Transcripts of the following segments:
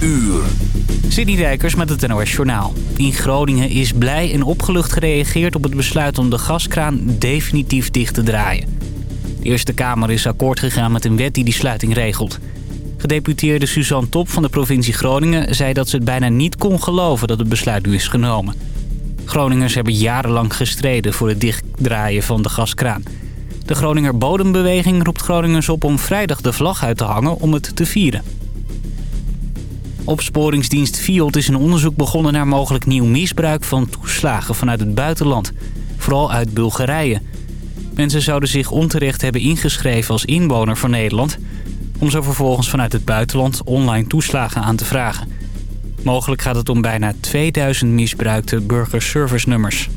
uur. City Rijkers met het NOS Journaal. In Groningen is blij en opgelucht gereageerd op het besluit om de gaskraan definitief dicht te draaien. De Eerste Kamer is akkoord gegaan met een wet die die sluiting regelt. Gedeputeerde Suzanne Top van de provincie Groningen zei dat ze het bijna niet kon geloven dat het besluit nu is genomen. Groningers hebben jarenlang gestreden voor het dichtdraaien van de gaskraan. De Groninger Bodembeweging roept Groningers op om vrijdag de vlag uit te hangen om het te vieren. Opsporingsdienst FIOD is een onderzoek begonnen naar mogelijk nieuw misbruik van toeslagen vanuit het buitenland. Vooral uit Bulgarije. Mensen zouden zich onterecht hebben ingeschreven als inwoner van Nederland... om zo vervolgens vanuit het buitenland online toeslagen aan te vragen. Mogelijk gaat het om bijna 2000 misbruikte burgerservice-nummers.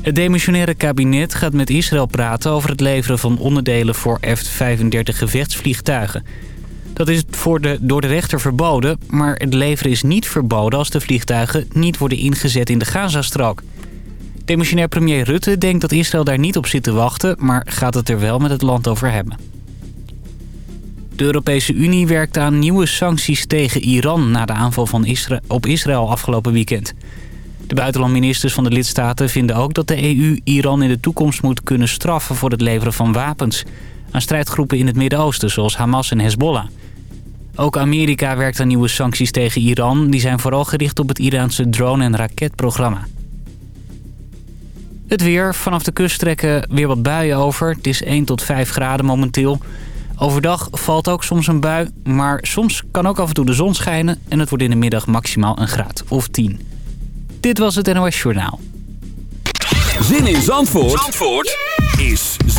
Het demissionaire kabinet gaat met Israël praten over het leveren van onderdelen voor F-35 gevechtsvliegtuigen. Dat is voor de, door de rechter verboden, maar het leveren is niet verboden als de vliegtuigen niet worden ingezet in de Gazastrook. Demissionair premier Rutte denkt dat Israël daar niet op zit te wachten, maar gaat het er wel met het land over hebben. De Europese Unie werkt aan nieuwe sancties tegen Iran na de aanval van op Israël afgelopen weekend. De buitenlandministers van de lidstaten vinden ook dat de EU Iran in de toekomst moet kunnen straffen voor het leveren van wapens aan strijdgroepen in het Midden-Oosten zoals Hamas en Hezbollah. Ook Amerika werkt aan nieuwe sancties tegen Iran. Die zijn vooral gericht op het Iraanse drone- en raketprogramma. Het weer. Vanaf de kust trekken weer wat buien over. Het is 1 tot 5 graden momenteel. Overdag valt ook soms een bui, maar soms kan ook af en toe de zon schijnen... en het wordt in de middag maximaal een graad of 10. Dit was het NOS Journaal. Zin in Zandvoort, Zandvoort is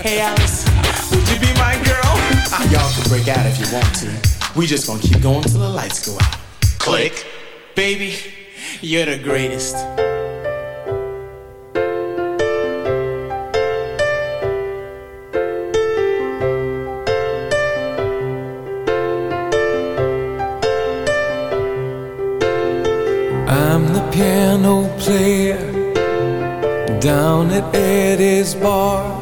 Hey Alice, would you be my girl? Ah, y'all can break out if you want to. We just gonna keep going till the lights go out. Click. Baby, you're the greatest. I'm the piano player down at Eddie's bar.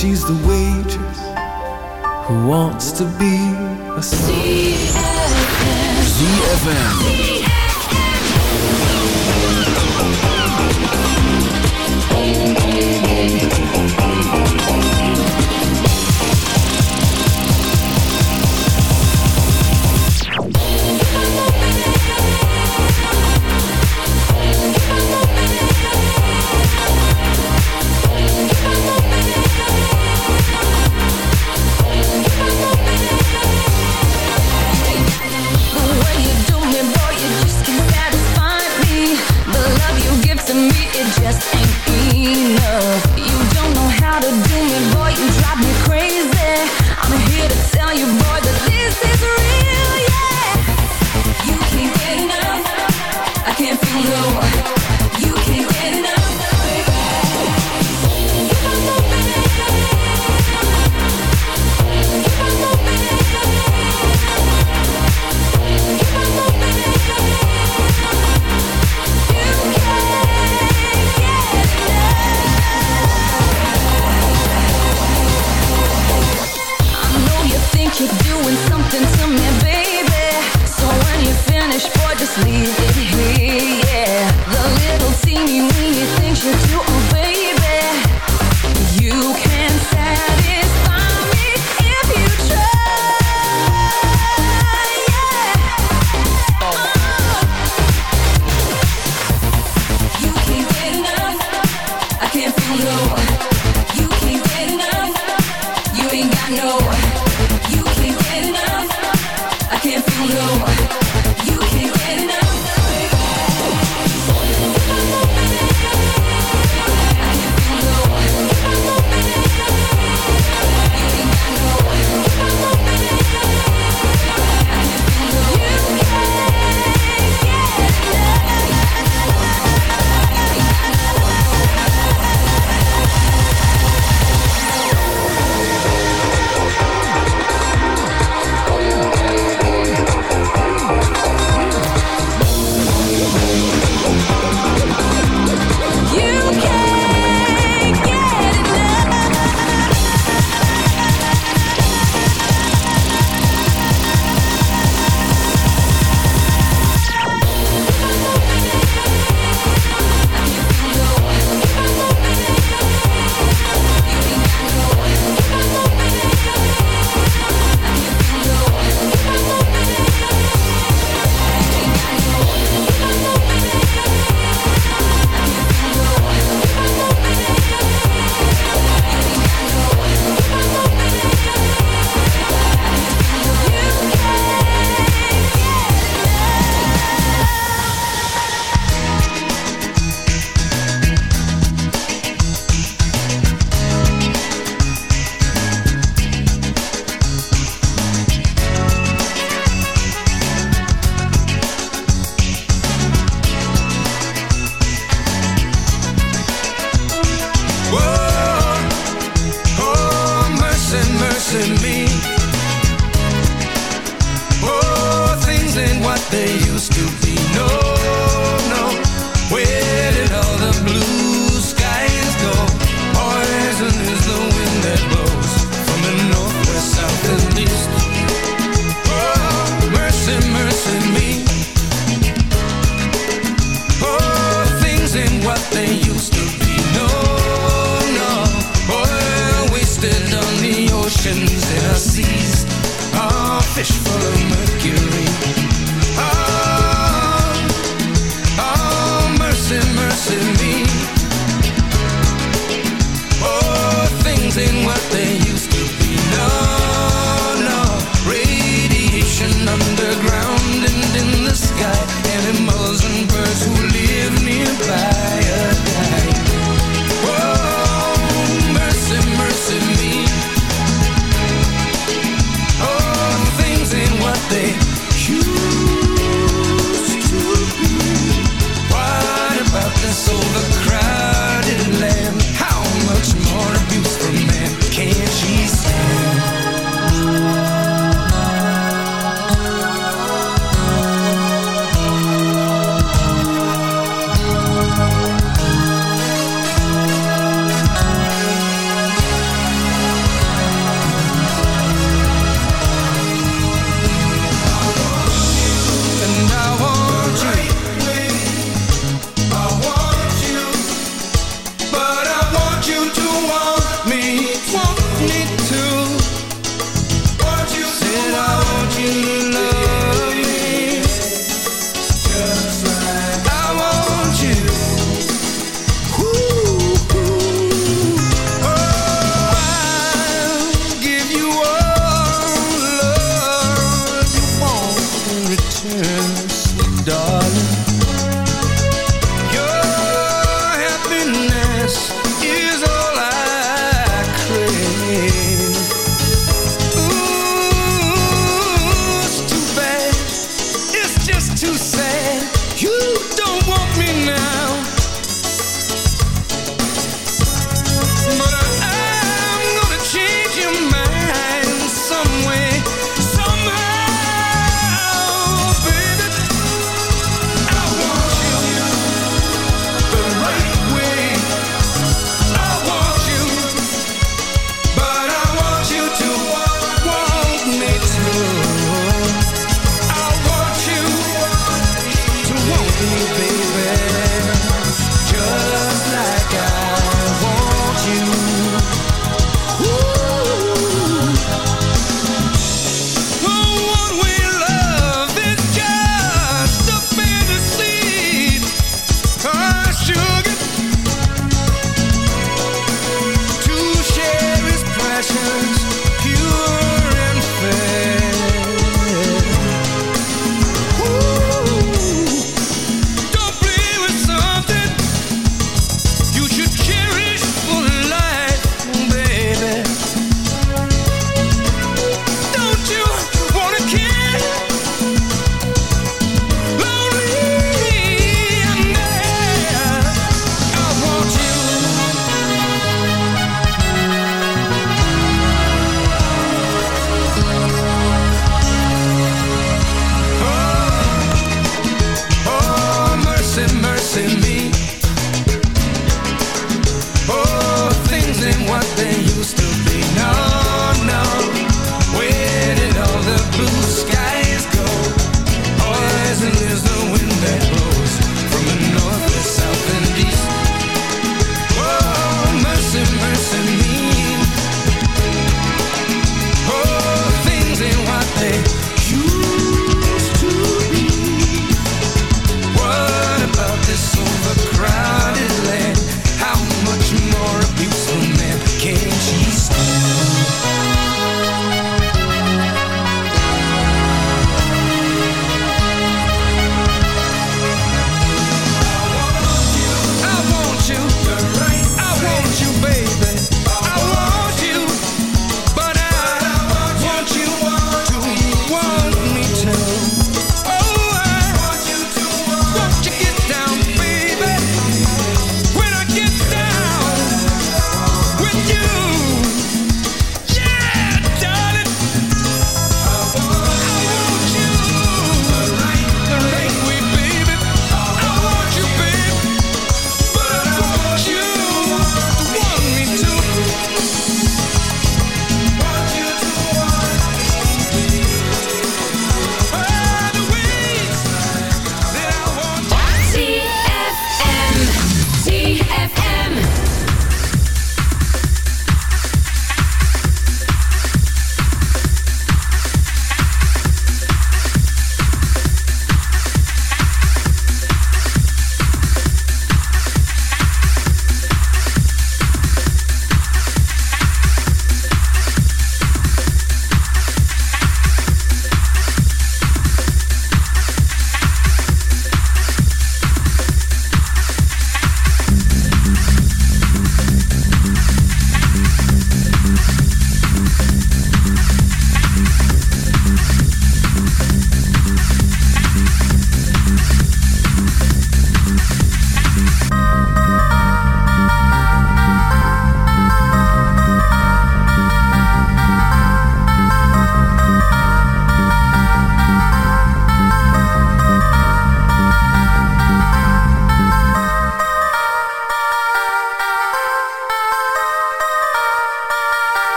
she's the waitress who wants to be a star. ZFM.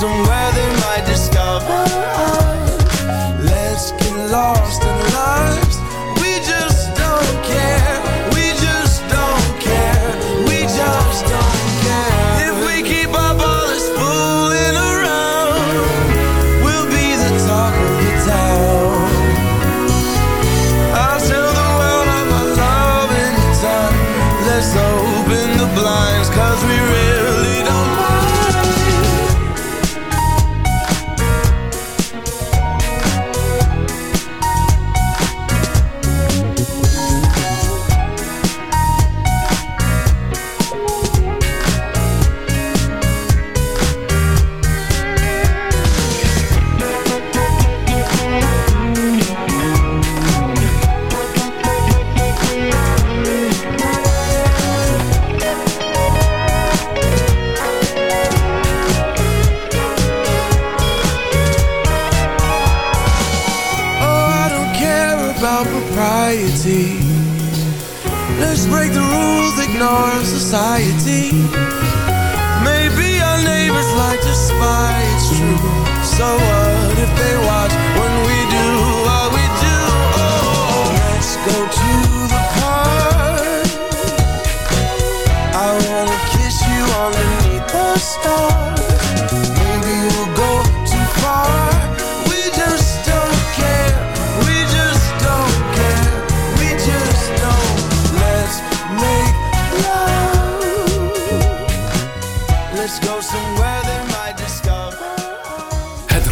somewhere anxiety. Let's break the rules, ignore society. Maybe our neighbors like to spy, it's true. So what if they watch when we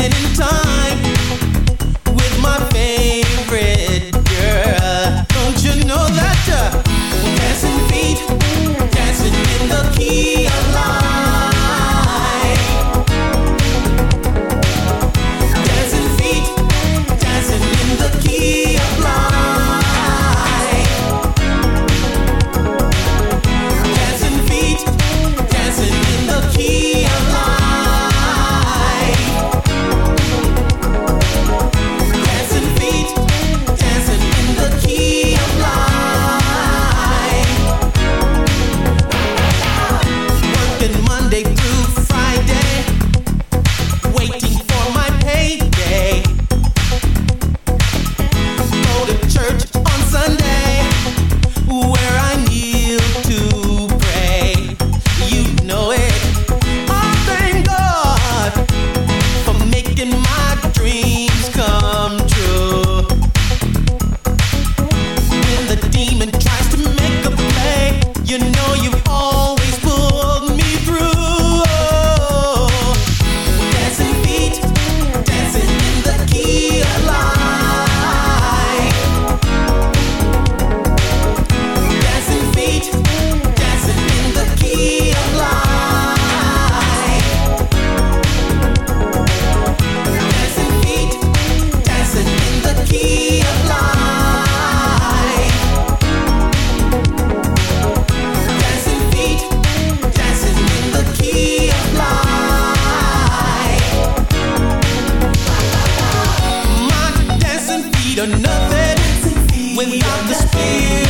getting time. for you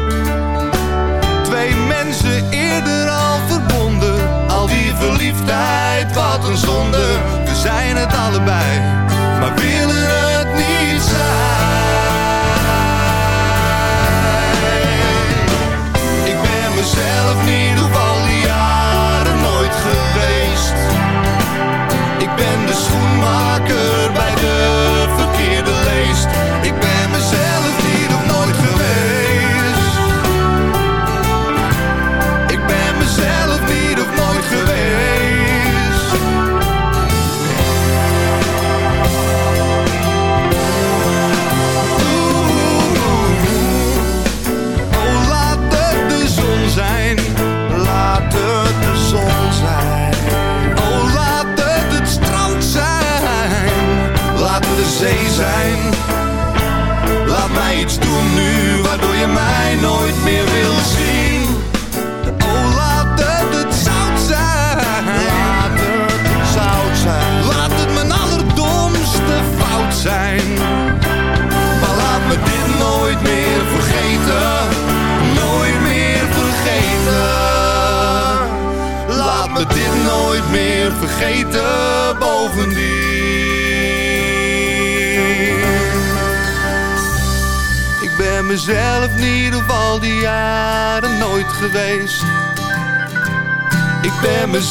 Wat een zonde. We zijn het allebei,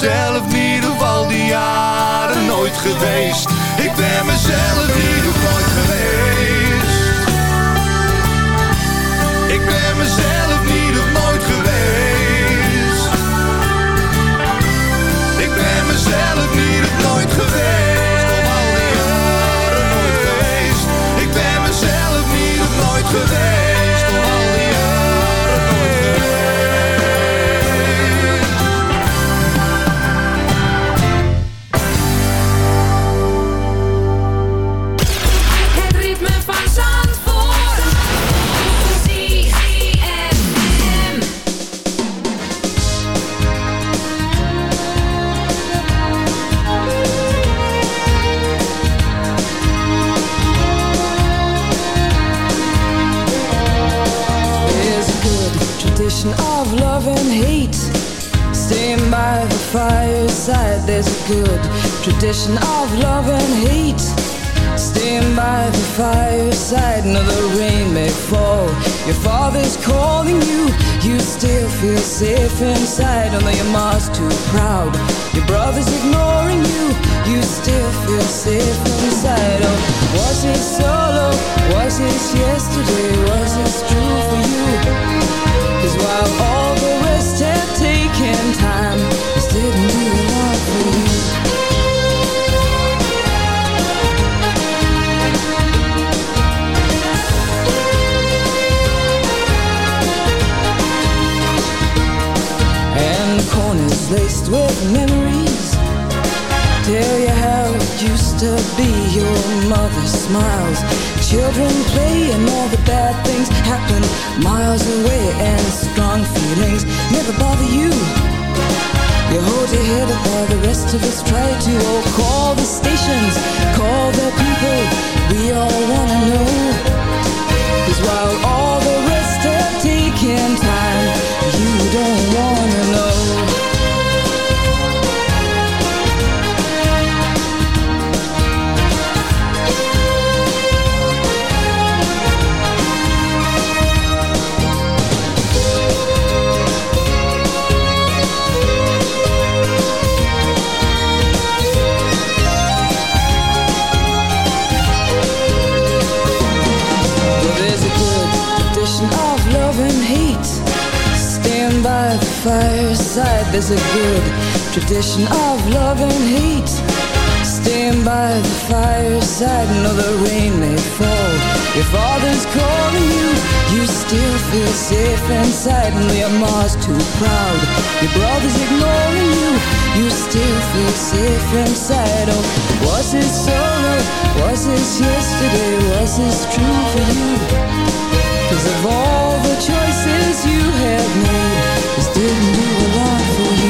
mezelf niet There's a good tradition of love and hate Staying by the fireside No, the rain may fall Your father's calling you You still feel safe inside and your mom's too proud Your brother's ignoring you You still feel safe inside Oh, was it solo? Was this yesterday? Was this true for you? Cause of all the choices you have made didn't do a lot for you.